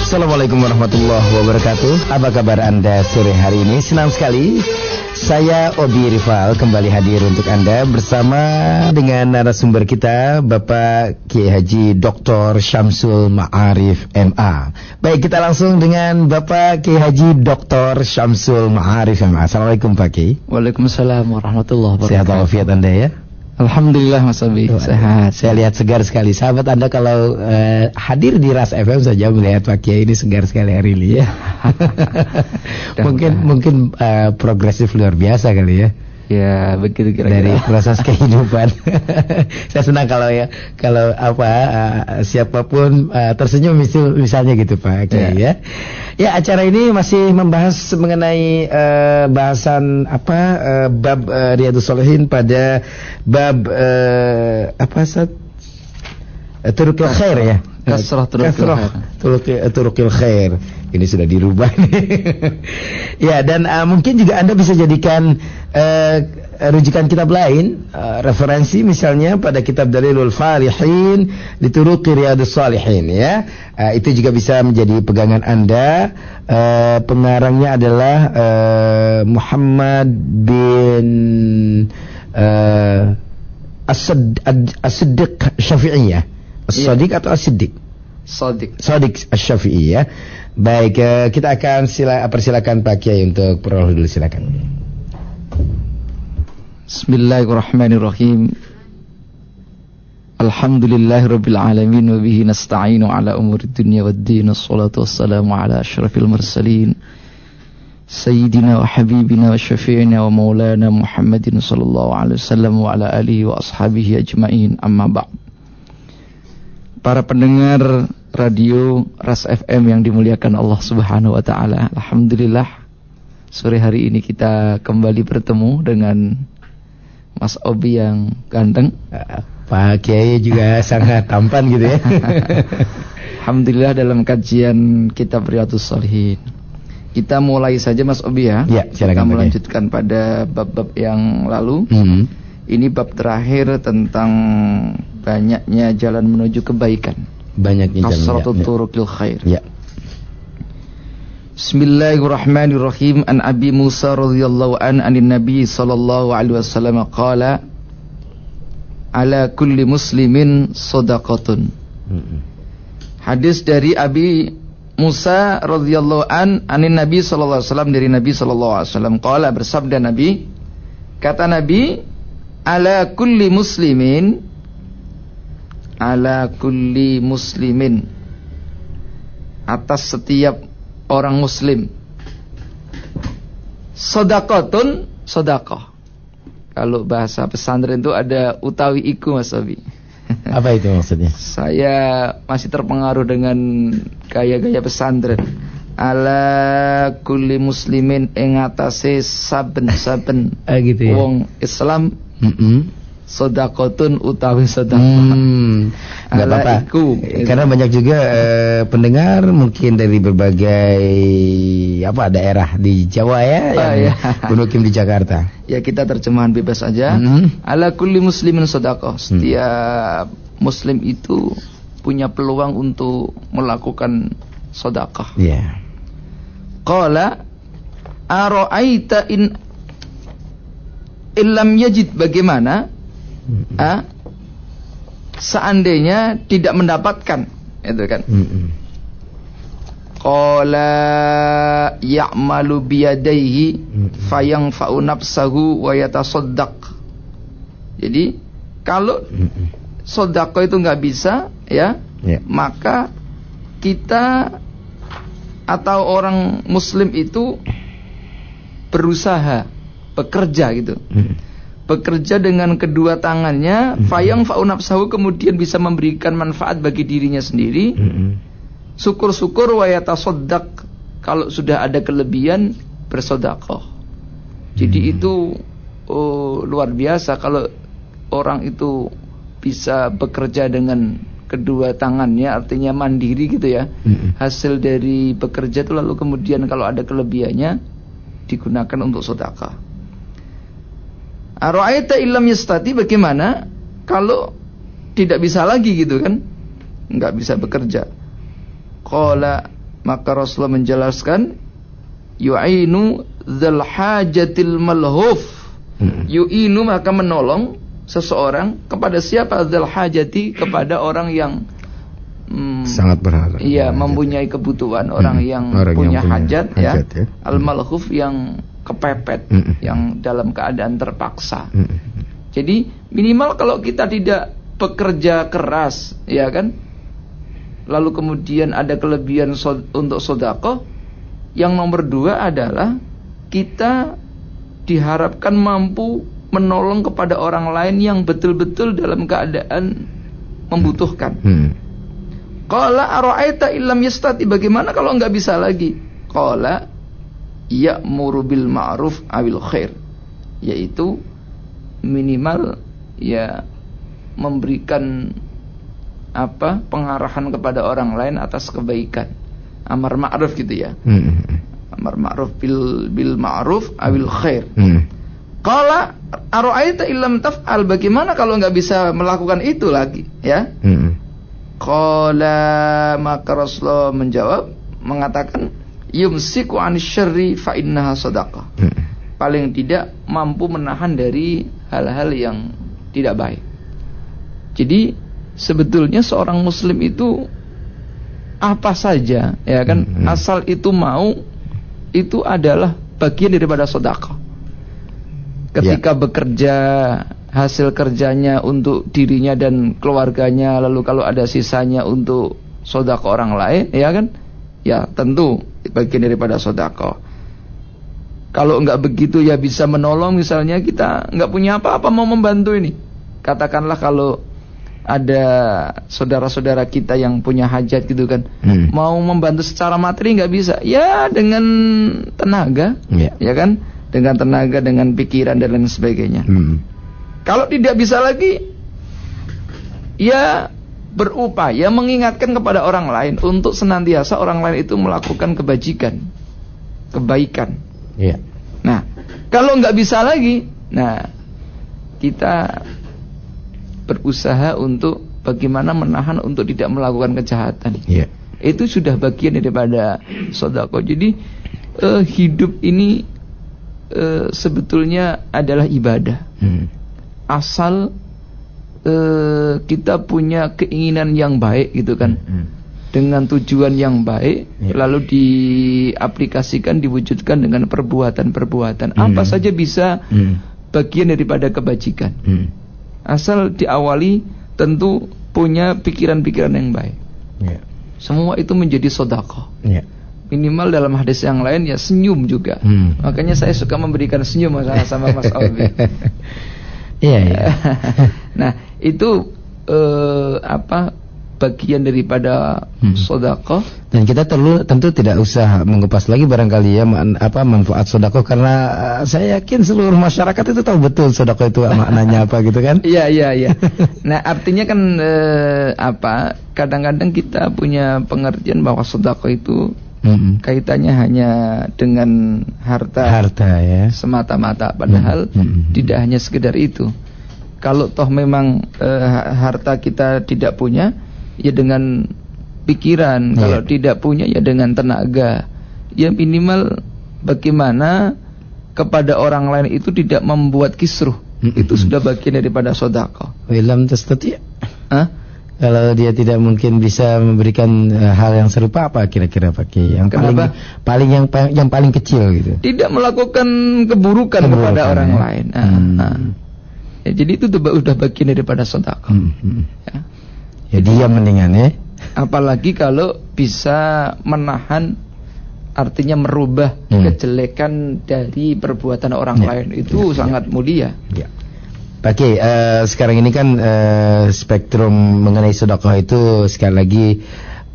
Assalamualaikum warahmatullahi wabarakatuh Apa kabar Anda sore hari ini? Senang sekali Saya Obi Rival kembali hadir untuk Anda Bersama dengan narasumber kita Bapak Kiai Haji Dr. Syamsul Ma'arif MA Baik kita langsung dengan Bapak Kiai Haji Dr. Syamsul Ma'arif MA Assalamualaikum Pak Kiai Waalaikumsalam warahmatullahi wabarakatuh Sehat walafiat Anda ya Alhamdulillah Mas Abi, sehat. Saya lihat segar sekali. Sahabat Anda kalau uh, hadir di Ras FM saja melihat Pak Kiai ini segar sekali hari ini ya. mungkin mungkin uh, progresif luar biasa kali ya. Ya begitu kira-kira. Dari proses kehidupan. Saya senang kalau ya kalau apa uh, siapa pun uh, tersenyum misalnya gitu Pak Kiai ya. ya. Ya acara ini masih membahas mengenai uh, bahasan apa uh, bab uh, Riyadus Solihin pada bab uh, apa saat uh, Turukil Khair ya. Kasrah Turukil Khair. Turukil Khair. Ini sudah dirubah ya dan uh, mungkin juga Anda bisa jadikan uh, rujukan kitab lain uh, referensi misalnya pada kitab Dalilul Falihin dituruqi Riyadus Salihin ya. Uh, itu juga bisa menjadi pegangan Anda. Uh, pengarangnya adalah uh, Muhammad bin uh, As-Siddiq Syafi'iyah. As-Sadiq atau As-Siddiq? Sadiq. Sadiq Asy-Syafi'i ya. Baik, uh, kita akan sila, persilakan Pak Kiai untuk prolog dulu silakan. Bismillahirrahmanirrahim. Alhamdulillahirabbil alamin wa bihi nasta'inu ala umuri dunya waddin. Wassalatu wassalamu ala asyrafil mursalin. Sayyidina wa habibina wa syafi'ina wa maulana Muhammadin sallallahu alaihi wasallam wa ala alihi wa ashabihi ajmain. Amma ba'd. Para pendengar radio Ras FM yang dimuliakan Allah Subhanahu wa taala. Alhamdulillah sore hari ini kita kembali bertemu dengan Mas Obi yang ganteng. Pak Kiai juga sangat tampan gitu ya. Alhamdulillah dalam kajian kitab Riyadhus Shalihin. Kita mulai saja Mas Obi ya. Ya, silakan. Kita melanjutkan pada bab-bab yang lalu. Hmm. Ini bab terakhir tentang banyaknya jalan menuju kebaikan. Banyaknya jalan. Kasratul ya. turuqil khair. Ya. Bismillahirrahmanirrahim An Abi Musa radhiyallahu an anin Nabi sallallahu alaihi wasallam qala Ala kulli muslimin sadaqatun Hadis dari Abi Musa radhiyallahu an anin Nabi sallallahu alaihi wasallam dari Nabi sallallahu alaihi wasallam qala bersabda Nabi kata Nabi ala kulli muslimin ala kulli muslimin atas setiap orang muslim Sodakotun Sodakoh Kalau bahasa pesantren itu ada utawi iku mas Abi Apa itu maksudnya? Saya masih terpengaruh dengan gaya-gaya pesantren Ala kulli muslimin ingatase saben-saben Ah, gitu ya? Wong Islam Mm -mm. Sodakotun utawi sodakoh Hmm, nggak apa-apa. Karena banyak juga eh, pendengar mungkin dari berbagai apa daerah di Jawa ya, Ah, yang ya. bermukim di Jakarta. Ya kita terjemahan bebas saja. Hmm. Ala kulli muslimin sodakoh. Setiap muslim itu punya peluang untuk melakukan sodakoh. Iya. Qala aro'aita in illam yajid bagaimana? Ah, seandainya tidak mendapatkan itu kan Mm-mm. qala ya'malu biyadaihi Mm-mm. fayanfa'u nafsahu wa yatasaddaq jadi kalau sodako itu nggak bisa ya Ya. maka kita atau orang muslim itu berusaha bekerja gitu Mm-mm. Bekerja dengan kedua tangannya Mhm. fayang faunafsahu kemudian bisa memberikan manfaat bagi dirinya sendiri. Mm-mm. syukur-syukur wa yatasaddaq kalau sudah ada kelebihan bersedekah. Jadi itu oh, luar biasa kalau orang itu bisa bekerja dengan kedua tangannya artinya mandiri gitu ya. Hasil dari bekerja itu lalu kemudian kalau ada kelebihannya digunakan untuk sedekah Aro'aita illam yastati bagaimana kalau tidak bisa lagi gitu kan? Enggak bisa bekerja. Qala maka Rasulullah menjelaskan yu'inu dzal hajatil malhuf. Mm-mm. Yu'inu maka menolong seseorang kepada siapa dzal hajati kepada orang yang mm, Sangat berharap. Iya, mempunyai kebutuhan orang Mm-mm. yang Orang yang punya punya hajat, hajat, ya. ya. Al-malhuf yang kepepet, Mm-mm. yang dalam keadaan terpaksa. Mm-mm. Jadi minimal kalau kita tidak bekerja keras, ya kan? Lalu kemudian ada kelebihan so- untuk sodako. Yang nomor dua adalah kita diharapkan mampu menolong kepada orang lain yang betul-betul dalam keadaan membutuhkan. Hmm. Qala ara'aita illam yastati bagaimana kalau nggak bisa lagi? Qala ya'muru bil ma'ruf awil khair. Yaitu minimal ya memberikan apa pengarahan kepada orang lain atas kebaikan. Amar ma'ruf gitu ya. Hmm. Amar ma'ruf bil bil ma'ruf awil khair. Hmm. Qala ara'aita illam taf'al bagaimana kalau nggak bisa melakukan itu lagi ya? Hmm. Qala maka Rasulullah menjawab mengatakan yumsiku an syarri fa innaha sadaqah. Hmm. Paling tidak mampu menahan dari hal-hal yang tidak baik. Jadi sebetulnya seorang muslim itu apa saja ya kan Hmm. asal itu mau itu adalah bagian daripada sedekah. Ketika bekerja hasil kerjanya untuk dirinya dan keluarganya lalu kalau ada sisanya untuk sodako orang lain ya kan ya tentu bagian daripada sodako kalau nggak begitu ya bisa menolong misalnya kita nggak punya apa-apa mau membantu ini katakanlah kalau ada saudara-saudara kita yang punya hajat gitu kan Hmm. mau membantu secara materi nggak bisa ya dengan tenaga Ya. ya kan dengan tenaga dengan pikiran dan lain sebagainya Hmm. kalau tidak bisa lagi, ya berupaya mengingatkan kepada orang lain untuk senantiasa orang lain itu melakukan kebajikan, kebaikan. Ya. Nah, kalau nggak bisa lagi, nah kita berusaha untuk bagaimana menahan untuk tidak melakukan kejahatan. Ya. Itu sudah bagian daripada sodako. Jadi eh, hidup ini eh, sebetulnya adalah ibadah Hmm. asal eh, kita punya keinginan yang baik gitu kan Hmm. dengan tujuan yang baik Ya. lalu diaplikasikan diwujudkan dengan perbuatan-perbuatan Hmm. apa saja bisa Hmm. bagian daripada kebajikan Hmm. asal diawali tentu punya pikiran-pikiran yang baik Ya. semua itu menjadi sodako Ya. minimal dalam hadis yang lain ya senyum juga Hmm. makanya saya suka memberikan senyum sama sama Mas Albi Iya, iya. nah itu eh, apa bagian daripada Hmm. sodako Dan kita perlu tentu tidak usah mengupas lagi barangkali ya man- apa manfaat sodako karena uh, saya yakin seluruh masyarakat itu tahu betul sodako itu maknanya apa gitu kan? Iya iya iya. Nah artinya kan eh, apa? Kadang-kadang kita punya pengertian bahwa sodako itu Mm-mm. kaitannya hanya dengan harta, Harta ya. semata-mata. Padahal Hmm, hmm. tidak hanya sekedar itu. Kalau toh memang eh, ha- harta kita tidak punya, ya dengan pikiran. Iya. Kalau tidak punya, ya dengan tenaga. Ya minimal bagaimana kepada orang lain itu tidak membuat kisruh. Hmm, Itu hmm. sudah bagian daripada sodako. Wilam tastati. Hah? Kalau dia tidak mungkin bisa memberikan uh, hal yang serupa apa kira-kira pakai yang paling Kenapa? paling yang pa- yang paling kecil gitu. Tidak melakukan keburukan, Keburukan, kepada orang ya. lain. Nah, Hmm. nah. Ya, jadi itu sudah bagian daripada sodako. Hmm, hmm. Ya. Ya dia mendingan ya. Apalagi kalau bisa menahan artinya merubah Hmm. kejelekan dari perbuatan orang Ya, lain itu ya, sangat mulia. Ya. Oke, eh, sekarang ini kan eh, spektrum mengenai sedekah itu sekali lagi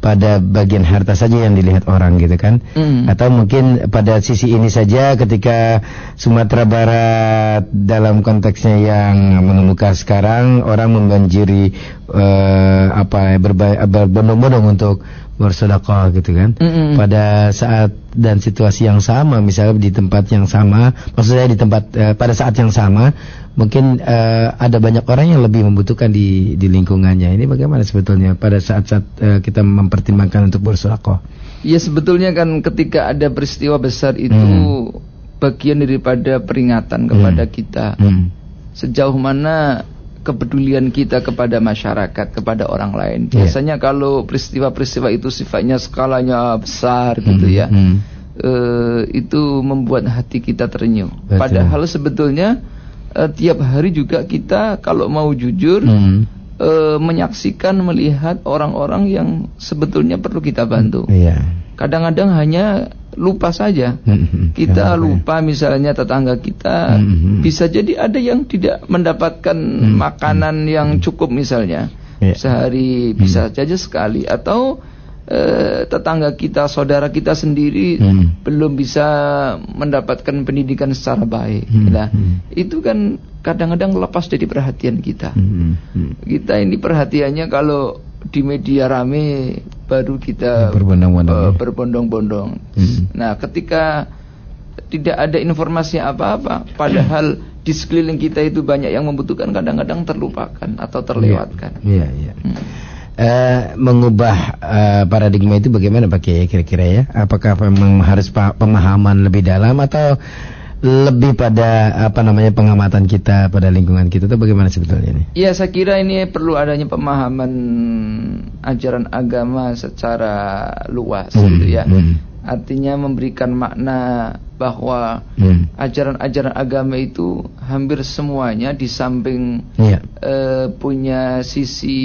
pada bagian harta saja yang dilihat orang gitu kan. Hmm. Atau mungkin pada sisi ini saja ketika Sumatera Barat dalam konteksnya yang mengemuka sekarang orang membanjiri eh, apa berbondong-bondong untuk bersedekah gitu kan. Mm-mm. Pada saat dan situasi yang sama misalnya di tempat yang sama, maksud saya di tempat eh, pada saat yang sama mungkin uh, ada banyak orang yang lebih membutuhkan di di lingkungannya. Ini bagaimana sebetulnya pada saat-saat uh, kita mempertimbangkan untuk bersedekah? Ya sebetulnya kan ketika ada peristiwa besar itu hmm. bagian daripada peringatan kepada hmm. kita. Hmm. Sejauh mana kepedulian kita kepada masyarakat, kepada orang lain. Iya. Biasanya yeah. kalau peristiwa-peristiwa itu sifatnya skalanya besar gitu ya. Hmm. Uh, itu membuat hati kita terenyuh. Betul. Padahal sebetulnya uh, tiap hari juga kita kalau mau jujur hmm. uh, menyaksikan melihat orang-orang yang sebetulnya perlu kita bantu. Yeah. Kadang-kadang hanya lupa saja. Hmm. Kita ya, lupa misalnya tetangga kita hmm. bisa jadi ada yang tidak mendapatkan hmm. makanan yang cukup misalnya. Yeah. Sehari bisa saja sekali atau eh, tetangga kita, saudara kita sendiri hmm. belum bisa mendapatkan pendidikan secara baik. Hmm. Nah, hmm. itu kan kadang-kadang lepas dari perhatian kita. Hmm. Hmm. Kita ini perhatiannya kalau di media rame baru kita berbondong-bondong. Uh, berbondong-bondong. Hmm. Nah, ketika tidak ada informasi apa-apa, padahal di sekeliling kita itu banyak yang membutuhkan, kadang-kadang terlupakan atau terlewatkan. Iya, iya. Ya. Hmm uh, mengubah uh, paradigma itu bagaimana Pak Kiai kira-kira ya? Apakah memang harus pemahaman lebih dalam atau lebih pada apa namanya pengamatan kita pada lingkungan kita itu bagaimana sebetulnya ini? Ya saya kira ini perlu adanya pemahaman ajaran agama secara luas hmm, gitu ya. Hmm. Artinya memberikan makna bahwa hmm. ajaran-ajaran hmm. agama itu hampir semuanya di samping yeah. uh, punya sisi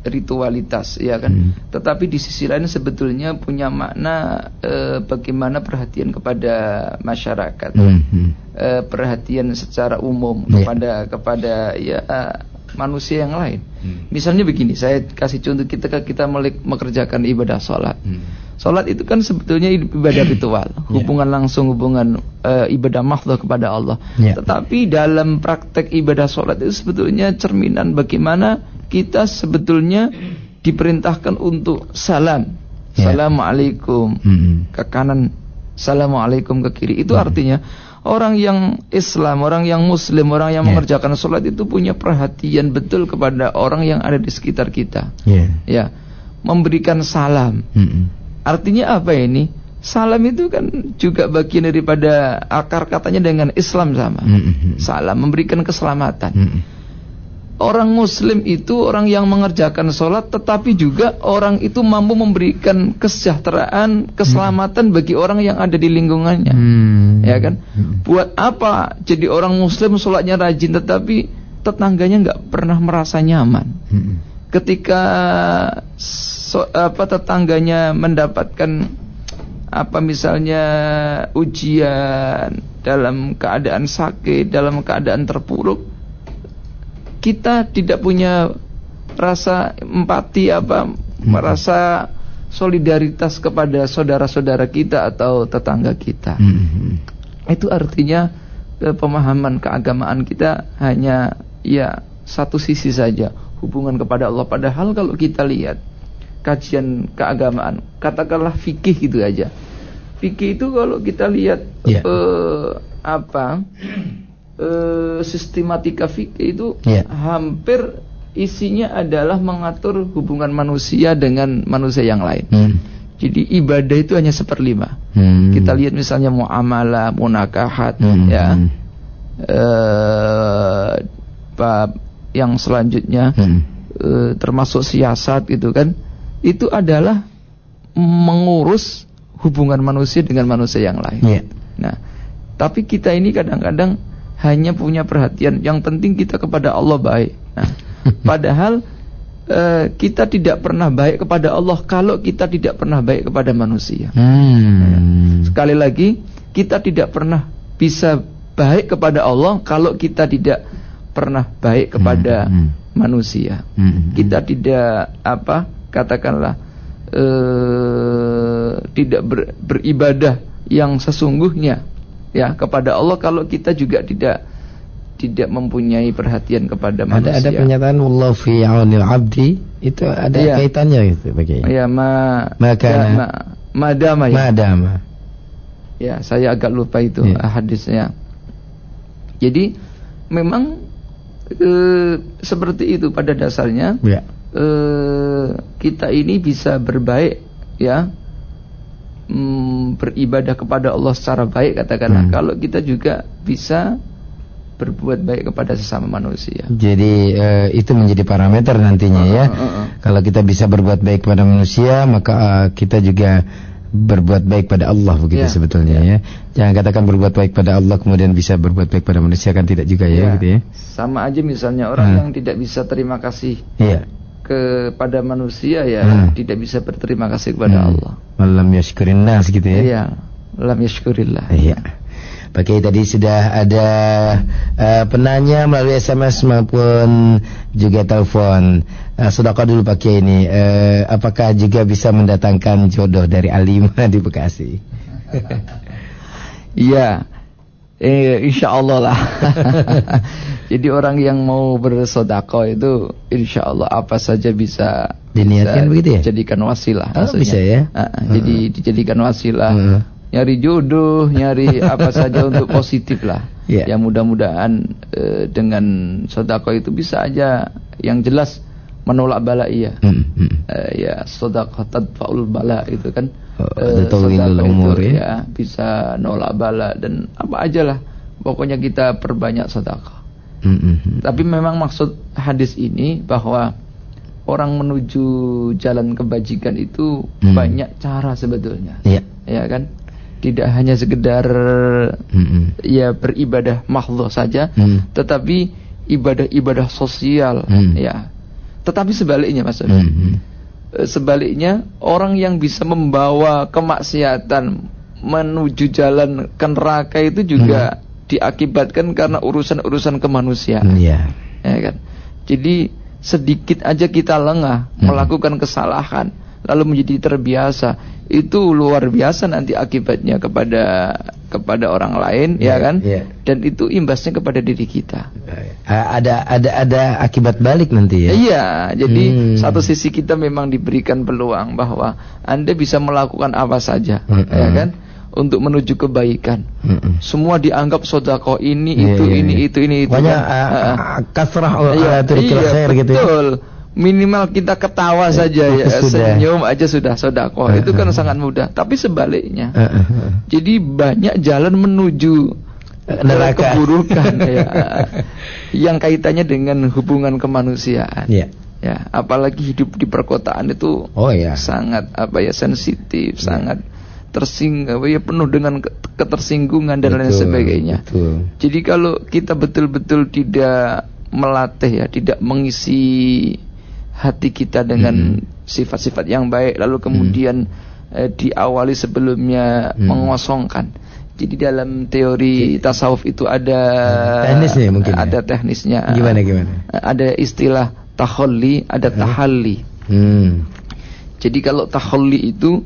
ritualitas ya kan hmm. tetapi di sisi lain sebetulnya punya makna uh, bagaimana perhatian kepada masyarakat hmm. uh, perhatian secara umum yeah. kepada kepada ya uh, manusia yang lain hmm. misalnya begini saya kasih contoh kita kita mengerjakan ibadah sholat hmm Salat itu kan sebetulnya ibadah ritual, ya. hubungan langsung hubungan uh, ibadah makhluk kepada Allah. Yeah. Tetapi dalam praktek ibadah salat itu sebetulnya cerminan bagaimana kita sebetulnya diperintahkan untuk salam. Yeah. Assalamualaikum mm-hmm. ke kanan, assalamualaikum ke kiri. Itu artinya orang yang Islam, orang yang Muslim, orang yang yeah. mengerjakan sholat itu punya perhatian betul kepada orang yang ada di sekitar kita. Yeah. Ya, memberikan salam. Mm-hmm Artinya apa ini? Salam itu kan juga bagian daripada akar katanya dengan Islam sama. Mm -hmm. Salam memberikan keselamatan. Mm -hmm. Orang Muslim itu orang yang mengerjakan sholat, tetapi juga orang itu mampu memberikan kesejahteraan, keselamatan bagi orang yang ada di lingkungannya, ya kan? Buat apa jadi orang Muslim sholatnya rajin, tetapi tetangganya nggak pernah merasa nyaman? Ketika so, apa tetangganya mendapatkan apa misalnya ujian dalam keadaan sakit, dalam keadaan terpuruk, kita tidak punya rasa empati apa hmm. merasa solidaritas kepada saudara-saudara kita atau tetangga kita. Hmm. Itu artinya pemahaman keagamaan kita hanya ya satu sisi saja hubungan kepada Allah. Padahal kalau kita lihat kajian keagamaan, katakanlah fikih gitu aja. Fikih itu kalau kita lihat yeah. Ya. uh, apa uh, sistematika fikih itu yeah. hampir isinya adalah mengatur hubungan manusia dengan manusia yang lain. Hmm. Jadi ibadah itu hanya seperlima. Hmm. Kita lihat misalnya muamalah, munakahat, hmm. ya. Uh, bab yang selanjutnya hmm. uh, termasuk siasat gitu kan itu adalah mengurus hubungan manusia dengan manusia yang lain. Yeah. Nah, tapi kita ini kadang-kadang hanya punya perhatian yang penting kita kepada Allah baik. Nah, padahal uh, kita tidak pernah baik kepada Allah kalau kita tidak pernah baik kepada manusia. Hmm. Nah, sekali lagi, kita tidak pernah bisa baik kepada Allah kalau kita tidak pernah baik kepada hmm. Hmm. manusia. Hmm. Kita tidak apa katakanlah uh, tidak ber, beribadah yang sesungguhnya ya kepada Allah kalau kita juga tidak tidak mempunyai perhatian kepada manusia. Ada ada pernyataan Allah fi aunil abdi itu ada ya. kaitannya gitu bagaimana? Ya ma maka ya, ma, madama ya. Madama. Ya, saya agak lupa itu ya. hadisnya. Jadi memang eh, seperti itu pada dasarnya Ya. Eh, kita ini bisa berbaik ya mm, beribadah kepada Allah secara baik katakanlah Hmm. kalau kita juga bisa berbuat baik kepada sesama manusia. Jadi eh, itu menjadi parameter nantinya ya. Uh, uh, uh. Kalau kita bisa berbuat baik kepada manusia, maka eh, kita juga berbuat baik pada Allah begitu Ya, sebetulnya ya. Jangan katakan berbuat baik pada Allah kemudian bisa berbuat baik pada manusia kan tidak juga ya, Ya, gitu ya. Sama aja misalnya orang Hmm. yang tidak bisa terima kasih Iya. Kepada manusia ya Hmm. tidak bisa berterima kasih kepada Hmm. Allah. Malam yashkurin nas gitu ya. Iya, lam yashkurillah. Iya. Pak Kiai tadi sudah ada eh, penanya melalui SMS maupun juga telepon. Uh, sedekah dulu Pak Kiai ini. Eh, apakah juga bisa mendatangkan jodoh dari Alima di Bekasi? Iya. Eh, insya Allah lah. Jadi orang yang mau bersodako itu insya Allah apa saja bisa Diniatkan bisa begitu ya? Dijadikan wasilah. Oh, maksudnya. bisa ya? Ah, ah, Jadi dijadikan wasilah. Hmm. Nyari jodoh, nyari apa saja untuk positif lah. Iya. Ya mudah-mudahan eh, dengan sodako itu bisa aja yang jelas menolak bala iya. Hmm, hmm. Eh, ya sodako tadfaul bala itu kan tadfa'ul sedekah umur itu, ya. ya bisa nolak bala dan apa aja lah pokoknya kita perbanyak sedekah Hmm, hmm, hmm. tapi memang maksud hadis ini bahwa orang menuju jalan kebajikan itu Hmm. banyak cara sebetulnya Iya. ya kan tidak hanya sekedar Hmm, hmm. ya beribadah makhluk saja Hmm. tetapi ibadah-ibadah sosial Hmm. ya tetapi sebaliknya Mas Hmm, hmm. Eh, sebaliknya orang yang bisa membawa kemaksiatan menuju jalan ke neraka itu juga diakibatkan karena urusan-urusan kemanusiaan Iya. ya kan jadi sedikit aja kita lengah Hmm. melakukan kesalahan lalu menjadi terbiasa itu luar biasa nanti akibatnya kepada kepada orang lain Iya, ya kan iya. dan itu imbasnya kepada diri kita ada ada ada akibat balik nanti ya. Iya, jadi Hmm. satu sisi kita memang diberikan peluang bahwa Anda bisa melakukan apa saja, Hmm. ya kan, untuk menuju kebaikan. Hmm, hmm. Semua dianggap sodako ini, Iya, itu, iya, ini, iya. itu, ini, itu. Kan. ah, Ah, ah, kasrah oh, iya, iya, khair gitu ya. Minimal kita ketawa saja ya, sudah. senyum aja sudah sodako. Ah, Itu kan ah. sangat mudah. Tapi sebaliknya, ah. jadi banyak jalan menuju Neraka. keburukan ya, yang kaitannya dengan hubungan kemanusiaan. Iya. Ya, apalagi hidup di perkotaan itu Oh ya. sangat apa ya sensitif, sangat tersing apa ya penuh dengan ke- ketersinggungan dan lain Betul, sebagainya. betul. Jadi kalau kita betul-betul tidak melatih ya, tidak mengisi hati kita dengan Hmm. sifat-sifat yang baik lalu kemudian eh, diawali sebelumnya Hmm. mengosongkan. Jadi dalam teori tasawuf itu ada Teknisnya mungkin ya? ada teknisnya. Gimana, gimana? Ada istilah taholli, ada tahalli. Hmm. Jadi kalau taholli itu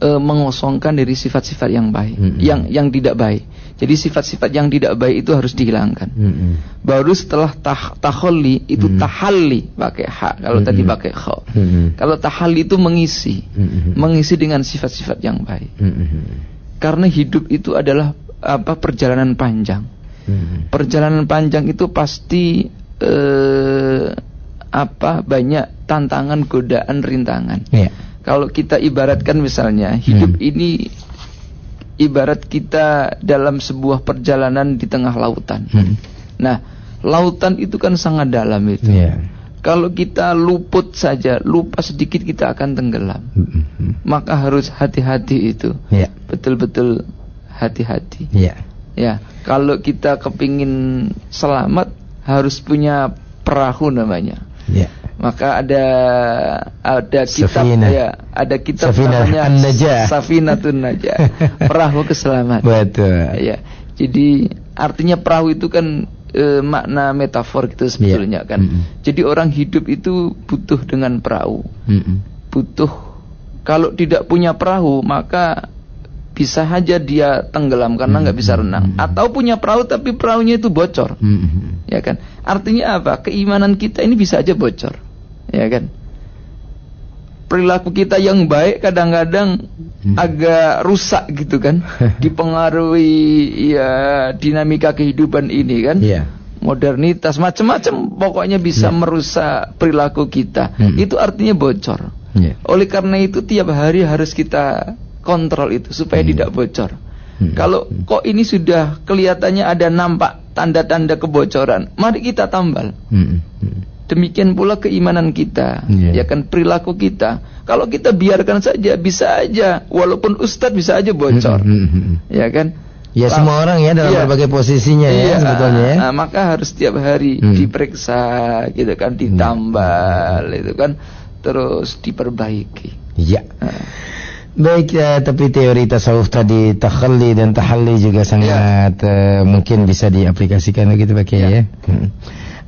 e, mengosongkan dari sifat-sifat yang baik, Mm-mm. yang yang tidak baik. Jadi sifat-sifat yang tidak baik itu harus dihilangkan. Hmm, hmm. Baru setelah tah, taholli itu Mm. tahalli pakai ha. Kalau Mm-mm. tadi pakai kha. Hmm, hmm. Kalau tahalli itu mengisi, Mm-mm. mengisi dengan sifat-sifat yang baik. Hmm, hmm. Karena hidup itu adalah apa perjalanan panjang. Hmm. Perjalanan panjang itu pasti eh, apa banyak tantangan, godaan, rintangan. Iya. Kalau kita ibaratkan misalnya hidup Hmm. ini ibarat kita dalam sebuah perjalanan di tengah lautan. Hmm. Nah, lautan itu kan sangat dalam itu. Iya. Kalau kita luput saja, lupa sedikit kita akan tenggelam. Hmm, hmm. Maka harus hati-hati itu. Iya. Betul-betul hati-hati. Iya. Ya, kalau kita kepingin selamat harus punya perahu namanya. Iya. Maka ada ada kitab Safinah. ya, ada kitab Safinah namanya An-Najah. Safinatun Najah. perahu keselamatan. Betul. Ya. Jadi artinya perahu itu kan e, makna metafor gitu sebetulnya Iya. kan. Mm-mm. Jadi orang hidup itu butuh dengan perahu. Hmm, hmm. Butuh kalau tidak punya perahu maka bisa saja dia tenggelam karena nggak bisa renang atau punya perahu tapi perahunya itu bocor Hmm, hmm. ya kan artinya apa keimanan kita ini bisa aja bocor ya kan perilaku kita yang baik kadang-kadang Hmm. agak rusak gitu kan dipengaruhi ya dinamika kehidupan ini kan Iya. modernitas, macam-macam pokoknya bisa Ya. merusak perilaku kita. Hmm. Itu artinya bocor. Ya. Oleh karena itu tiap hari harus kita kontrol itu supaya Hmm. tidak bocor. Hmm. Kalau kok ini sudah kelihatannya ada nampak tanda-tanda kebocoran, mari kita tambal. Hmm, hmm. Demikian pula keimanan kita, Iya. ya kan perilaku kita. Kalau kita biarkan saja bisa aja, walaupun ustadz bisa aja bocor, Hmm, hmm, hmm. ya kan? Ya Lah- semua orang ya dalam Iya. berbagai posisinya ya Iya, sebetulnya ya. nah, maka harus setiap hari Hmm. diperiksa, gitu kan, ditambal, itu kan, terus diperbaiki. Iya. Nah, Baik, eh, tapi teori tasawuf tadi takhalli dan tahalli juga sangat eh, mungkin bisa diaplikasikan begitu Pak Kiai Ya. ya. Hmm.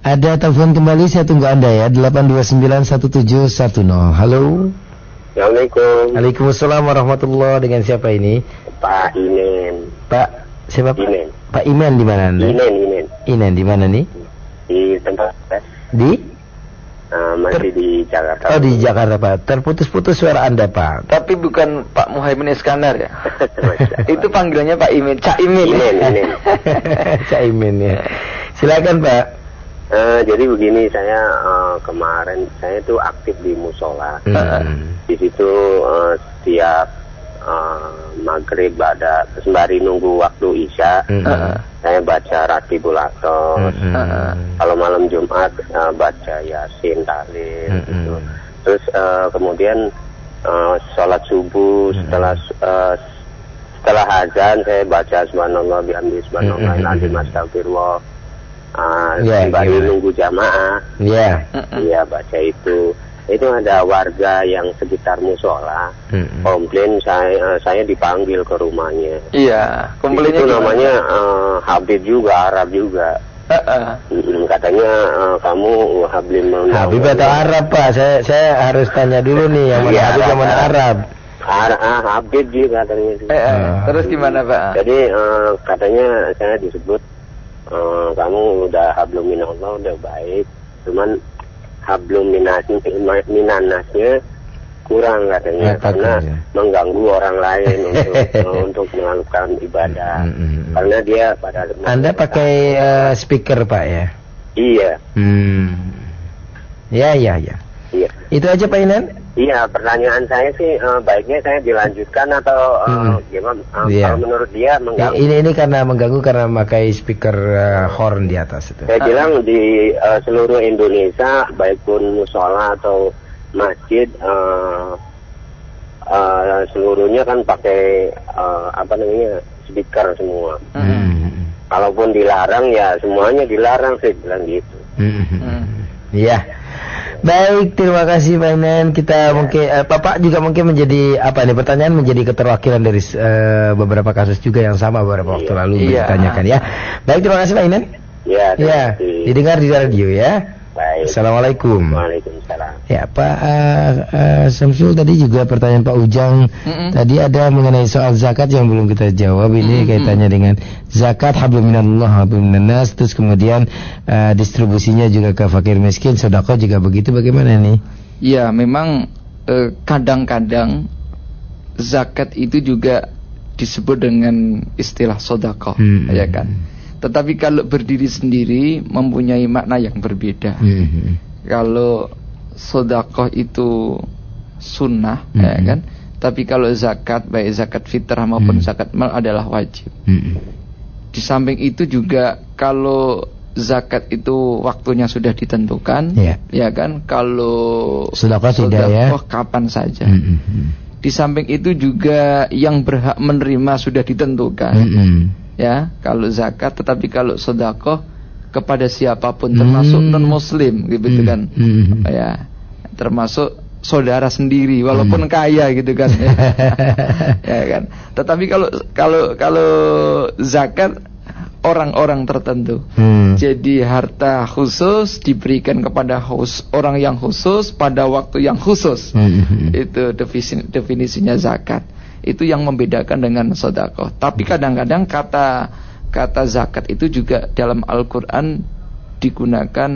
Ada telepon kembali saya tunggu Anda ya 8291710. Halo. Assalamualaikum Waalaikumsalam warahmatullahi dengan siapa ini? Pak Inen Pak siapa Pak? Inen. Pak Iman di mana Anda? Inen Inen Inen di mana nih? di tempat Di? Uh, masih di Jakarta. Oh di Jakarta Pak. Terputus-putus suara Anda Pak. tapi bukan Pak Muhaimin Iskandar ya? Itu panggilannya Pak Imin, Cak Imin. Imin, Imin. Cak Imin ya. Silakan Pak. Eh, jadi begini saya eh, kemarin saya tuh aktif di musola. Hmm. Di situ eh, setiap eh, maghrib ada sembari nunggu waktu isya. Hmm. Saya baca Ratibul Atos. Hmm. Kalau malam Jumat eh, baca Yasin, Tahlil Hmm. gitu. Terus eh, kemudian eh, sholat subuh Hmm. setelah eh, setelah azan saya baca subhanallah bihamdi subhanallah Hmm. alazim astagfirullah. Ah, Ya, sembari gimana? nunggu jamaah, Ya. iya baca itu. Itu ada warga yang sekitar musola Hmm. komplain saya eh, saya dipanggil ke rumahnya. Iya, itu komplainnya gimana? namanya eh, Habib juga Arab juga. Heeh. Mm, katanya eh, kamu Habib Habib atau Arab Pak? Saya saya harus tanya dulu nih yang mana Iya, Habib yang mana Arab. Arab. Ar- ah, Habib juga katanya. sih. Eh, terus gimana Pak? Jadi eh, katanya saya disebut eh, kamu udah hablum minallah udah baik, cuman hablum minas minanasnya kurang katanya Eh, karena ya. mengganggu orang lain untuk untuk melakukan ibadah. Hmm. Karena dia pada Anda pakai eh, speaker Pak ya? Iya, Hmm. Ya ya ya. iya. Itu aja Pak Inan? Iya, pertanyaan saya sih eh, baiknya saya dilanjutkan atau eh, Hmm. gimana? Eh, Iya. Kalau menurut dia mengganggu. ini ini karena mengganggu karena memakai speaker eh, horn di atas itu. Saya bilang di eh, seluruh Indonesia, baik pun musola atau masjid, eh, eh, seluruhnya kan pakai eh, apa namanya speaker semua. Hmm. Kalaupun dilarang ya semuanya dilarang saya bilang gitu. Hmm. Hmm. Iya. Baik, terima kasih Pak Inan. Kita mungkin eh, Bapak juga mungkin menjadi apa nih pertanyaan menjadi keterwakilan dari eh, beberapa kasus juga yang sama beberapa waktu Iya. lalu Iya. ditanyakan ya. Baik, terima kasih Pak Inan. Ya, Ya, didengar di radio ya. Baik. Assalamualaikum. Waalaikumsalam. Ya Pak uh, uh, Samsul tadi juga pertanyaan Pak Ujang Mm-mm. tadi ada mengenai soal zakat yang belum kita jawab ini Mm-mm. kaitannya dengan zakat hablum minallah hablum minannas terus kemudian uh, distribusinya juga ke fakir miskin sedekah juga begitu bagaimana nih? Ya, memang eh, kadang-kadang zakat itu juga disebut dengan istilah sodako, Hmm. ya kan. Tetapi kalau berdiri sendiri mempunyai makna yang berbeda. Hmm. Kalau sodako itu sunnah, ya Hmm. kan. Tapi kalau zakat, baik zakat fitrah maupun Hmm. zakat mal adalah wajib. Hmm. Di samping itu juga kalau zakat itu waktunya sudah ditentukan, Iya. ya kan. Kalau Sedekah tidak ya? kapan saja. Hmm. Hmm. Di samping itu juga yang berhak menerima sudah ditentukan, Hmm. Ya. Kalau zakat, tetapi kalau sedekah kepada siapa pun termasuk Hmm. non Muslim, gitu Hmm. kan, Hmm. ya. Termasuk saudara sendiri, Hmm. walaupun kaya gitu kan, ya kan. Tetapi kalau kalau kalau zakat orang-orang tertentu. Hmm. Jadi harta khusus diberikan kepada khus, orang yang khusus pada waktu yang khusus. Hmm. Itu definisi, definisinya zakat. Itu yang membedakan dengan sodako. Tapi kadang-kadang kata kata zakat itu juga dalam Al-Quran digunakan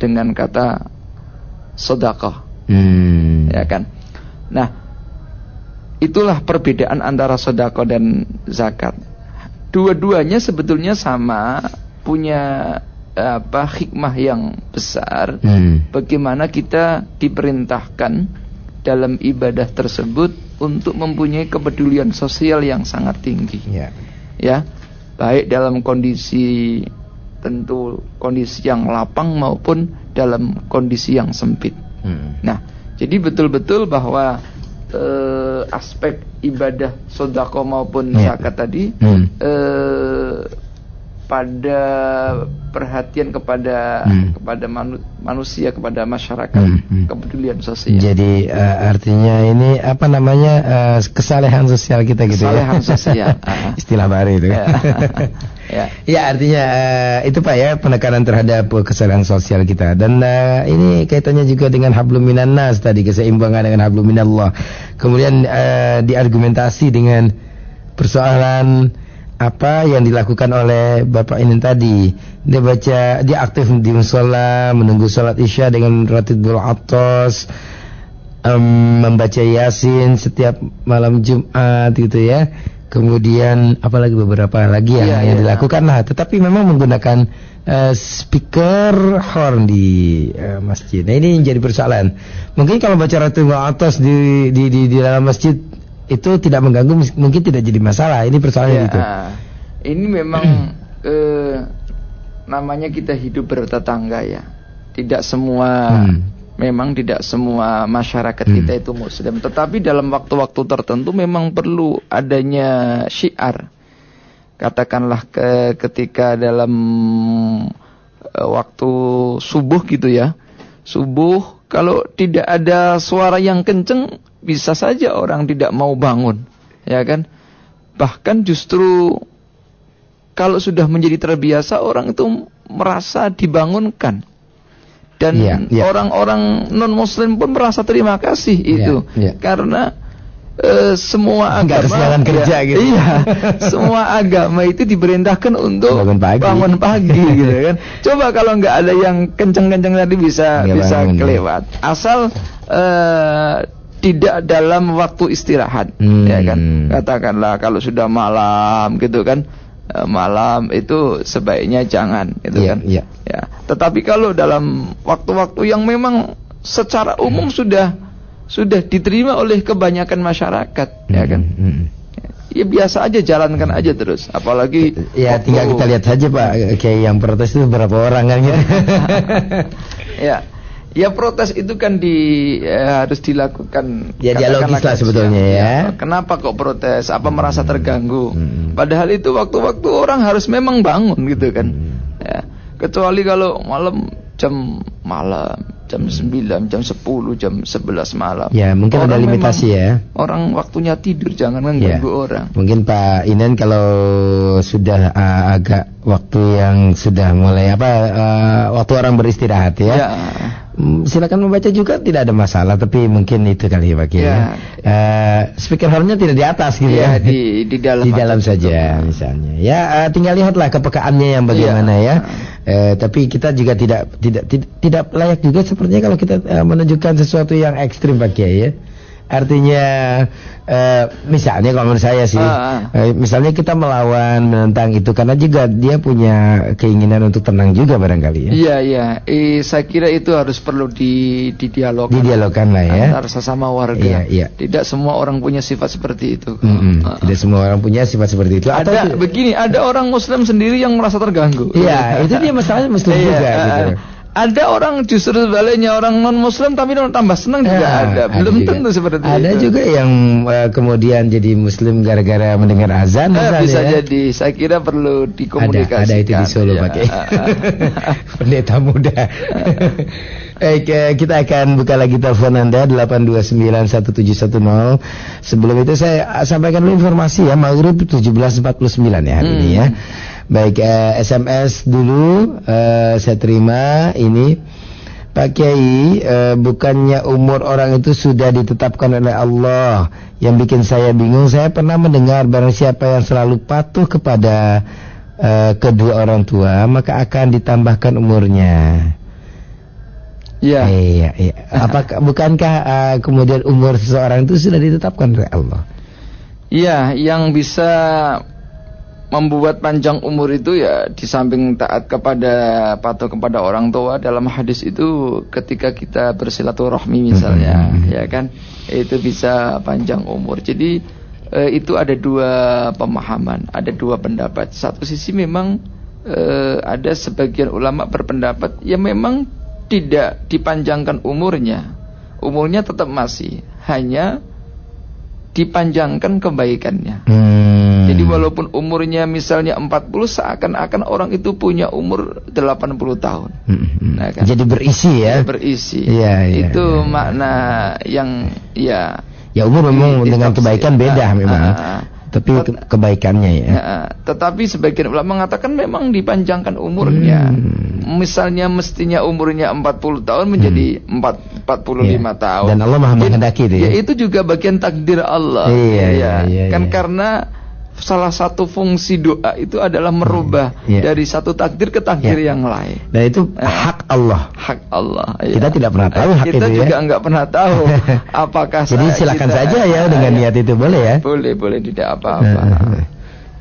dengan kata sodako, Hmm. ya kan? Nah, itulah perbedaan antara sodako dan zakat. Dua-duanya sebetulnya sama, punya apa hikmah yang besar Hmm. bagaimana kita diperintahkan dalam ibadah tersebut untuk mempunyai kepedulian sosial yang sangat tinggi Ya. ya baik dalam kondisi tentu kondisi yang lapang maupun dalam kondisi yang sempit Hmm. nah jadi betul-betul bahwa eh, aspek ibadah sodako maupun Ya. zakat tadi Hmm. eh, pada perhatian kepada Hmm. kepada manu- manusia kepada masyarakat Hmm, hmm. kepedulian sosial Jadi eh, artinya ini apa namanya eh, kesalehan sosial kita gitu Kesalehan ya. sosial. Ah. Istilah baru itu. Ya. Ya. Ya artinya eh, itu Pak ya penekanan terhadap kesalahan sosial kita dan eh, ini kaitannya juga dengan hablum minan nas tadi keseimbangan dengan hablum minallah. Kemudian eh, diargumentasi dengan persoalan apa yang dilakukan oleh Bapak ini tadi. Dia baca dia aktif di musola menunggu sholat Isya dengan ratibul atas em, membaca Yasin setiap malam Jumat gitu ya. Kemudian apalagi beberapa lagi yang, Iya, yang iya. dilakukan lah. Tetapi memang menggunakan eh, speaker horn di eh, masjid. Nah ini yang jadi persoalan. Mungkin kalau baca Ratul atas di, di di di dalam masjid itu tidak mengganggu, mungkin tidak jadi masalah. Ini persoalannya Ya, gitu. ah. Ini memang eh, namanya kita hidup bertetangga ya. Tidak semua Hmm. memang tidak semua masyarakat Hmm. kita itu muslim, tetapi dalam waktu-waktu tertentu memang perlu adanya syiar. Katakanlah ke, ketika dalam eh, waktu subuh gitu ya. Subuh kalau tidak ada suara yang kenceng bisa saja orang tidak mau bangun, ya kan? Bahkan justru kalau sudah menjadi terbiasa orang itu merasa dibangunkan. Dan Iya, iya. orang-orang non muslim pun merasa terima kasih itu. iya. Karena eh, semua agama kerja ya, gitu. Iya, semua agama itu diperintahkan untuk Bangun pagi. bangun pagi gitu kan. Coba kalau nggak ada yang kenceng-kenceng tadi bisa Nggak bisa bangun, ya. kelewat. Asal eh, tidak dalam waktu istirahat, Hmm. ya kan. Katakanlah kalau sudah malam gitu kan, eh, malam itu sebaiknya jangan gitu Iya, kan. iya. Ya. Tetapi kalau dalam waktu-waktu yang memang secara umum sudah sudah diterima oleh kebanyakan masyarakat, ya kan. Hmm, hmm. Ya biasa aja jalankan aja terus, apalagi Ya waktu- tinggal kita lihat saja Pak kayak yang protes itu berapa orang kan gitu. ya. Ya protes itu kan di eh, harus dilakukan Ya, dialogis lah sebetulnya ya. Kenapa kok protes? Apa merasa terganggu? Hmm. Padahal itu waktu-waktu orang harus memang bangun gitu kan. Hmm. Ya. Kecuali kalau malam jam malam, jam 9, jam 10, jam 11 malam. Ya, mungkin ada Orang limitasi memang- ya. Orang waktunya tidur jangan Ya. mengganggu orang. Mungkin Pak Inen kalau sudah uh, agak waktu yang sudah mulai apa uh, waktu orang beristirahat ya. Ya. Mm, Silakan membaca juga tidak ada masalah tapi mungkin itu kali ya Pak Kiai. Ya. Eh, speaker hornnya tidak di atas gitu Ya, ya. di di dalam di dalam aja saja gitu. misalnya. Ya eh, tinggal lihatlah kepekaannya yang bagaimana Iya. ya. Eh, tapi kita juga tidak tidak tidak, tidak layak juga sepertinya kalau kita eh, menunjukkan sesuatu yang ekstrim Pak Kiai ya. Artinya eh, misalnya kalau menurut saya sih Ah, eh, misalnya kita melawan menentang itu karena juga dia punya keinginan untuk tenang juga barangkali ya. Iya iya, eh, saya kira itu harus perlu di didialogkan. Didialogkan lah ya. Antar sesama warga. Iya, iya. Tidak semua orang punya sifat seperti itu. Mm-mm. Ah. Tidak semua orang punya sifat seperti itu. Atau Ada begini, ada orang Muslim sendiri yang merasa terganggu. Iya, itu dia masalahnya Muslim Iya, juga gitu. Ada orang justru sebaliknya orang non Muslim tapi tambah senang juga Ya, ada. Belum juga. tentu seperti ada itu. juga yang eh, kemudian jadi muslim gara-gara mendengar azan Eh, bisa ya. jadi. Saya kira perlu ada dikomunikasikan. ada itu di Solo Ya, pakai ah, ah. pendeta muda. Eh, kita akan buka lagi telepon Anda 8291710. Sebelum itu saya ah, sampaikan dulu informasi ya Maghrib 17.49 ya hari Hmm. ini ya. Baik eh, SMS dulu eh, saya terima ini Pak Kiai, eh, bukannya umur orang itu sudah ditetapkan oleh Allah. Yang bikin saya bingung, saya pernah mendengar barang siapa yang selalu patuh kepada eh, kedua orang tua, maka akan ditambahkan umurnya. Iya. Iya, iya. Apakah bukankah eh, kemudian umur seseorang itu sudah ditetapkan oleh Allah? Iya, yang bisa membuat panjang umur itu ya di samping taat kepada patuh kepada orang tua dalam hadis itu ketika kita bersilaturahmi misalnya Hmm. ya kan itu bisa panjang umur. Jadi eh, itu ada dua pemahaman, ada dua pendapat. Satu sisi memang eh, ada sebagian ulama berpendapat ya memang tidak dipanjangkan umurnya. Umurnya tetap masih, hanya dipanjangkan kebaikannya. Hmm. Jadi walaupun umurnya misalnya 40 seakan-akan orang itu punya umur 80 tahun. Hmm, hmm. Nah, kan? Jadi berisi ya. Berisi. Iya, iya, itu iya. makna yang ya Ya umur memang Di- dengan kebaikan beda Ah, memang. ah, ah. Tapi ke- kebaikannya ya. Ya, tetapi sebagian ulama mengatakan memang dipanjangkan umurnya. Hmm. Misalnya mestinya umurnya 40 tahun menjadi 4 45 Iya. tahun. Dan Allah Maha menghendaki itu ya. ya. itu juga bagian takdir Allah. Iya, Ya, iya, iya, Kan iya. karena salah satu fungsi doa itu adalah merubah Iya. dari satu takdir ke takdir Iya. yang lain. Dan itu Eh. hak Allah. Hak Allah. Kita ya. tidak pernah tahu hak Kita itu ya. juga nggak pernah tahu apakah Jadi silakan kita- saja ya dengan niat itu boleh ya. Boleh, boleh tidak apa-apa.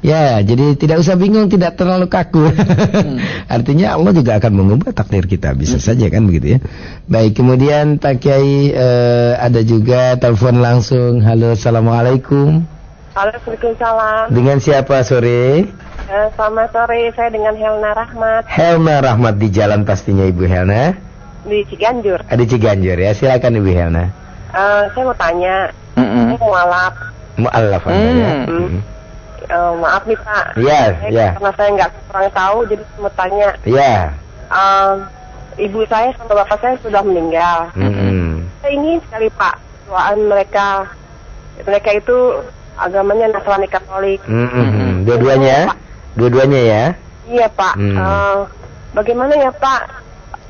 Ya, jadi tidak usah bingung, tidak terlalu kaku. Hmm. Artinya Allah juga akan mengubah takdir kita, bisa saja kan begitu ya. Baik, kemudian Pak Kiai eh, ada juga telepon langsung. Halo, assalamualaikum. Waalaikumsalam. Dengan siapa sore? Eh, selamat sore, saya dengan Helna Rahmat Helna Rahmat di jalan pastinya Ibu Helna. di Ciganjur. Ada Ciganjur ya, silakan Ibu Helna. Eh, saya mau tanya, Mm-mm. saya mualaf. Mu'allaf Anda ya. Hmm. Eh, maaf nih Pak. Iya, Saya- iya. Karena saya nggak kurang tahu, jadi mau tanya. Ya. Eh, ibu saya sama bapak saya sudah meninggal. Mhm. Saya ingin sekali Pak, doaan mereka. Mereka itu agamanya Nasrani Katolik. Mhm. Dua-duanya? Dua-duanya ya. Iya Pak. Hmm. Eh, bagaimana ya Pak,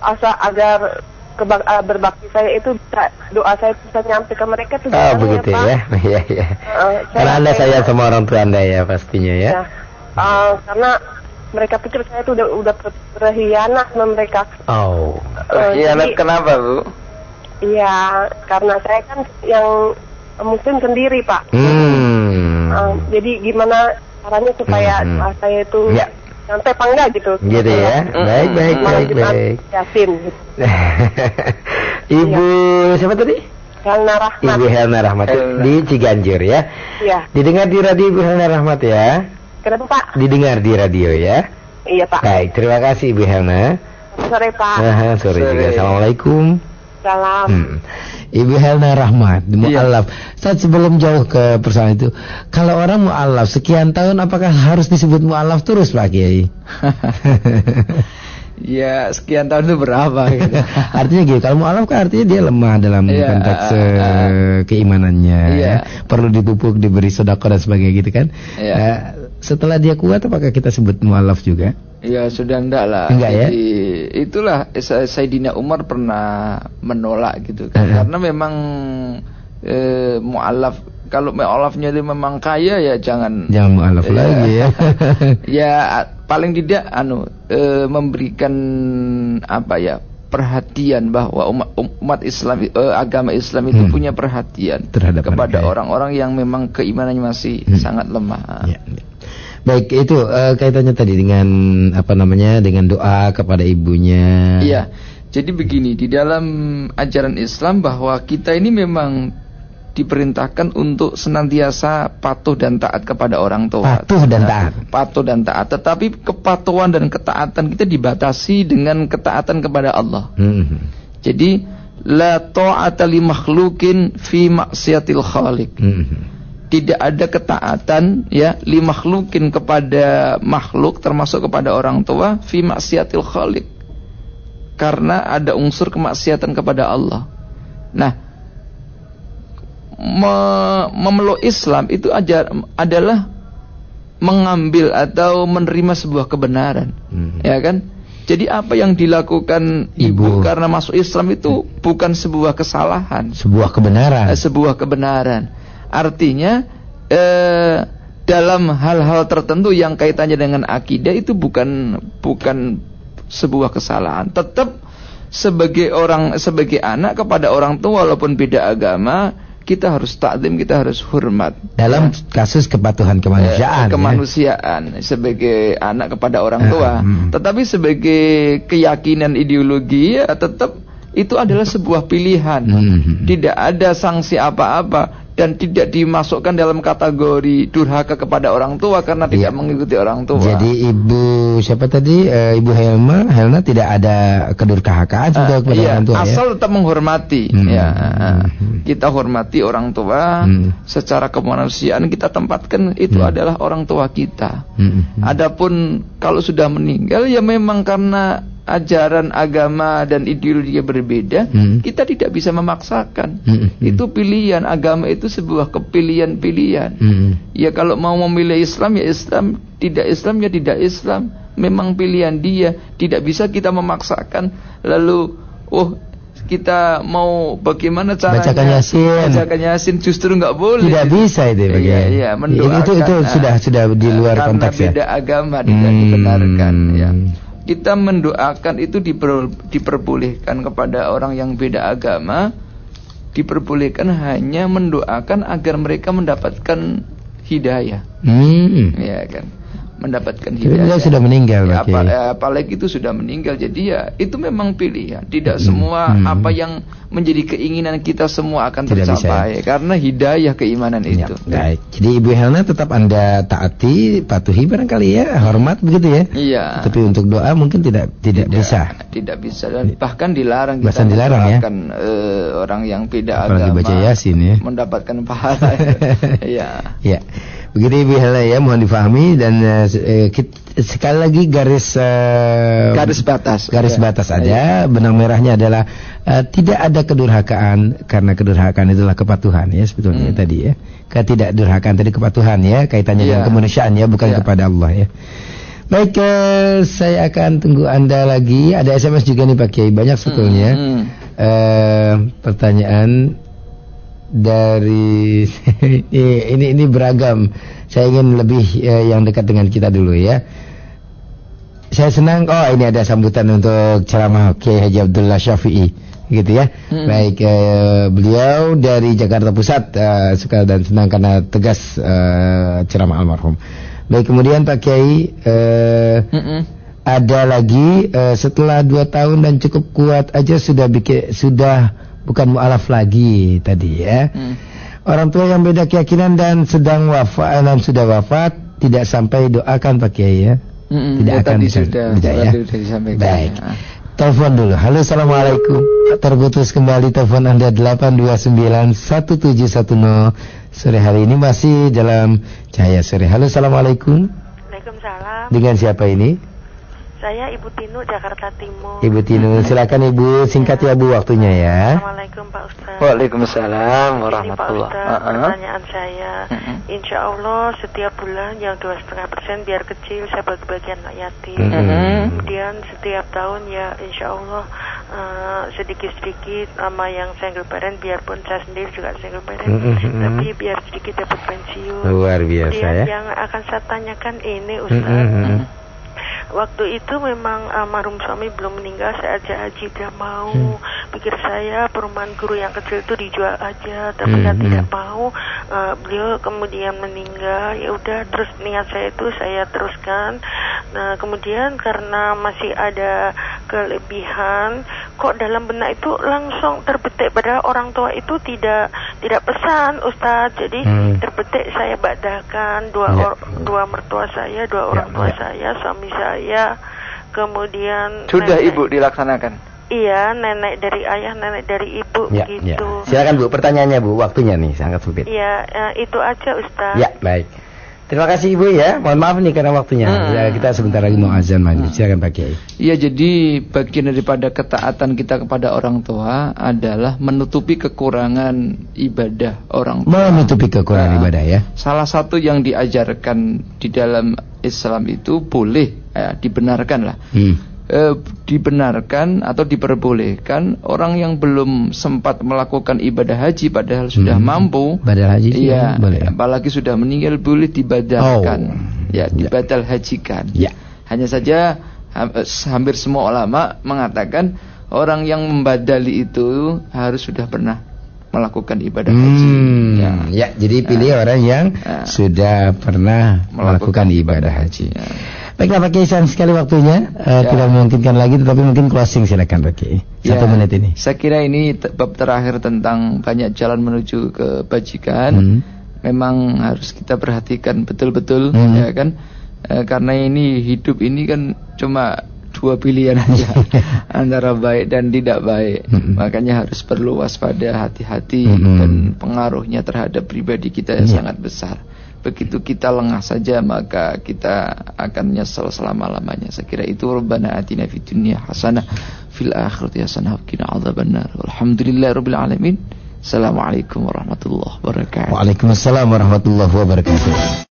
asa agar kebak eh, berbakti saya itu bisa doa saya bisa nyampe ke mereka tuh Oh, begitu Pak? ya. Iya, iya. Eh, Karena Anda sayang sama orang tua Anda ya pastinya ya. Ya. Eh, karena mereka pikir saya tuh udah udah ber- berkhianat sama mereka. Oh. Khianat jadi- kenapa, Bu? Iya, karena saya kan yang muslim sendiri Pak. Hmm. Eh, jadi gimana caranya supaya Hmm. saya itu Ya. Sampai apa enggak gitu? Gitu ya. Baik, baik, Malam baik, Jumat baik. Yasin. Gitu. Ibu siapa tadi? Helna Rahmat. Ibu Helna Rahmat Helna. di Ciganjur ya. Iya. Didengar di radio Ibu Helna Rahmat ya. Kenapa Pak? Didengar di radio ya. Iya Pak. Baik, terima kasih Ibu Helna. Sore Pak. Nah, sore, Sore. juga. Assalamualaikum. Salam. Hmm. Ibu Helna Rahmat, Iya. mu'alaf. Saat sebelum jauh ke persoalan itu, kalau orang mu'alaf sekian tahun apakah harus disebut mu'alaf terus Pak Kiai? Ya, sekian tahun itu berapa gitu. artinya gitu, kalau mu'alaf kan artinya dia lemah dalam Iya, konteks eh, ah. keimanannya, Iya. ya. perlu dipupuk, diberi sedekah dan sebagainya gitu kan. Iya. Eh, setelah dia kuat apakah kita sebut mu'alaf juga? Ya sudah enggak lah. Enggak ya? Jadi itulah Sa- Sayyidina Umar pernah menolak gitu kan. Eh. Karena memang eh, mualaf kalau mualafnya itu memang kaya ya jangan Jangan mu'alaf Iya. lagi ya. ya paling tidak anu eh, memberikan apa ya perhatian bahwa umat, umat Islam eh, agama Islam itu Hmm. punya perhatian Terhadap kepada ya. orang-orang yang memang keimanannya masih Hmm. sangat lemah. Ya, ya. Baik, itu eh, kaitannya tadi dengan apa namanya? dengan doa kepada ibunya. Iya. Jadi begini, di dalam ajaran Islam bahwa kita ini memang diperintahkan untuk senantiasa patuh dan taat kepada orang tua. Patuh dan taat. Patuh dan taat. Tetapi kepatuhan dan ketaatan kita dibatasi dengan ketaatan kepada Allah. Hmm. Jadi la ta'ata li makhlukin fi maksiatil khaliq. Hmm. Tidak ada ketaatan ya li makhlukin kepada makhluk termasuk kepada orang tua fi maksiatil khaliq. Karena ada unsur kemaksiatan kepada Allah. Nah, me- memeluk Islam itu ajar adalah mengambil atau menerima sebuah kebenaran. Hmm. Ya kan? Jadi apa yang dilakukan Ibu. ibu, karena masuk Islam itu bukan sebuah kesalahan, Sebuah kebenaran. eh, sebuah kebenaran. Artinya eh, dalam hal-hal tertentu yang kaitannya dengan akidah itu bukan bukan sebuah kesalahan. Tetap sebagai orang sebagai anak kepada orang tua walaupun beda agama kita harus takdim, kita harus hormat. Dalam Ya. kasus kepatuhan kemanusiaan. Eh, ya. kemanusiaan sebagai anak kepada orang Ah, tua. hmm. Tetapi sebagai keyakinan ideologi ya tetap itu adalah sebuah pilihan. Hmm. Tidak ada sanksi apa-apa dan tidak dimasukkan dalam kategori durhaka kepada orang tua karena tidak Iya. mengikuti orang tua. Jadi ibu siapa tadi Eh, ibu Helma Helma tidak ada kedurhakaan Ah, sebetulnya kepada iya, orang tua ya. asal tetap menghormati Hmm. ya kita hormati orang tua Hmm. secara kemanusiaan kita tempatkan itu Hmm. adalah orang tua kita Hmm. Adapun kalau sudah meninggal ya memang karena ajaran agama dan ideologi yang berbeda, Hmm. kita tidak bisa memaksakan. Hmm. Itu pilihan agama itu sebuah kepilihan-pilihan. Hmm. Ya kalau mau memilih Islam ya Islam, tidak Islam ya tidak Islam. Memang pilihan dia, tidak bisa kita memaksakan. Lalu oh kita mau bagaimana caranya Bacakan Yasin. bacakan Yasin justru nggak boleh Tidak bisa itu bagaimana? iya, itu mendoakan. itu, itu Nah, sudah sudah di luar konteks ya. beda agama tidak Hmm. dibenarkan ya. Kita mendoakan itu diper- diperbolehkan kepada orang yang beda agama. Diperbolehkan hanya mendoakan agar mereka mendapatkan hidayah. Hmm. ya kan mendapatkan Tapi beliau hidayah sudah meninggal, ya, apa- eh, apalagi itu sudah meninggal jadi ya itu memang pilihan tidak Hmm. semua Hmm. apa yang menjadi keinginan kita semua akan Tidak bisa, tercapai karena hidayah keimanan Ya, itu baik. Jadi Ibu Helna tetap Anda taati, patuhi barangkali ya, hormat begitu ya. iya Tapi untuk doa mungkin tidak tidak, bisa. tidak bisa dan bahkan dilarang kita Bahkan dilarang ya? eh, orang yang beda Apalagi agama baca Yasin ya. mendapatkan pahala ya Ya. Begitu Ibu Helna ya, mohon difahami dan eh, eh, kit- sekali lagi garis eh, garis batas garis Ya. batas ada benang merahnya adalah eh, tidak ada kedurhakaan karena kedurhakaan itulah kepatuhan ya sebetulnya Hmm. tadi ya ketidakdurhakaan tadi kepatuhan ya kaitannya Iya. dengan kemanusiaan ya bukan Iya. kepada Allah ya baik eh, saya akan tunggu anda lagi ada SMS juga nih Pak Kiai banyak sebetulnya Hmm. eh pertanyaan dari ini ini ini beragam saya ingin lebih eh, yang dekat dengan kita dulu ya saya senang oh ini ada sambutan untuk ceramah Kiai Haji Abdullah Syafi'i gitu ya Hmm. baik eh, beliau dari Jakarta Pusat eh, suka dan senang karena tegas eh, ceramah almarhum baik kemudian Pak Kiai eh, Mm-mm. ada lagi eh, setelah dua tahun dan cukup kuat aja sudah bikin sudah bukan mualaf lagi tadi ya Hmm. orang tua yang beda keyakinan dan sedang wafat dan sudah wafat tidak sampai doakan Pak Kiai ya Mm-mm. tidak Ya, akan tadi bisa sudah tidak ya sudah disampaikan. baik Ah. telepon dulu halo assalamualaikum terputus kembali telepon anda 8291710 sore hari ini masih dalam cahaya sore halo assalamualaikum Waalaikumsalam. dengan siapa ini Saya Ibu Tinu Jakarta Timur. Ibu Tinu silakan Ibu singkat ya Bu waktunya ya Assalamualaikum Pak Ustaz. Waalaikumsalam Ini Pak warahmatullah. Ustaz, Ah, ah. pertanyaan saya. Insya Allah setiap bulan yang dua setengah persen biar kecil saya bagi bagian anak yatim. Mm-mm. Kemudian setiap tahun ya Insya Allah eh, sedikit-sedikit sama yang single parent biarpun saya sendiri juga single parent, Mm-mm. tapi biar sedikit dapat pensiun. luar biasa Kemudian ya yang akan saya tanyakan ini Ustaz. Mm-mm. Waktu itu memang almarhum suami belum meninggal, saya aja haji dia mau. Hmm. Pikir saya perumahan guru yang kecil itu dijual aja, tapi saya Hmm, tidak hmm. mau. Eh, beliau kemudian meninggal, ya udah terus niat saya itu saya teruskan. Nah kemudian karena masih ada kelebihan, kok dalam benak itu langsung terbetik padahal orang tua itu tidak tidak pesan Ustadz. Jadi Hmm. terbetik saya badakan dua Ya. or- dua mertua saya, dua orang tua ya. saya, suami saya, kemudian Sudah nenek- Ibu dilaksanakan. Iya, nenek dari ayah, nenek dari ibu ya, ya. gitu. silakan Bu pertanyaannya Bu waktunya nih sangat sempit Iya, eh, itu aja Ustaz. ya baik terima kasih Ibu ya mohon maaf nih karena waktunya Hmm. ya, kita sebentar lagi mau azan maghrib silakan Pak Kiai Iya jadi bagian daripada ketaatan kita kepada orang tua adalah menutupi kekurangan ibadah orang tua. menutupi kekurangan Nah, ibadah ya Salah satu yang diajarkan di dalam Islam itu boleh ya, dibenarkan lah. hmm. Eh, dibenarkan atau diperbolehkan orang yang belum sempat melakukan ibadah haji padahal sudah Hmm. mampu Badal haji sih Iya, boleh ya? apalagi sudah meninggal boleh dibadalkan. Oh. Ya, dibadal hajikan. Ya. Hanya saja ha- eh, hampir semua ulama mengatakan orang yang membadali itu harus sudah pernah melakukan ibadah haji. Hmm, ya. ya, jadi pilih uh, orang yang uh, sudah pernah melakukan, melakukan ibadah haji. Ya. Baiklah Pak Kiai sayang sekali waktunya uh, ya. tidak memungkinkan lagi tetapi mungkin closing silakan Pak Kiai. Satu ya, menit ini. Saya kira ini bab terakhir tentang banyak jalan menuju ke bajikan. Hmm. Memang harus kita perhatikan betul-betul hmm. ya kan. E, karena ini hidup ini kan cuma dua pilihan aja antara baik dan tidak baik. Hmm. Makanya harus perlu waspada, hati-hati hmm. dan pengaruhnya terhadap pribadi kita yang hmm. sangat besar. Begitu kita lengah saja maka kita akan menyesal selama-lamanya. Saya kira itu Rabbana atina fid dunya hasanah fil akhirati hasanah wa qina adzabannar. Alhamdulillahirabbil alamin. Assalamualaikum warahmatullahi wabarakatuh. Waalaikumsalam warahmatullahi wabarakatuh.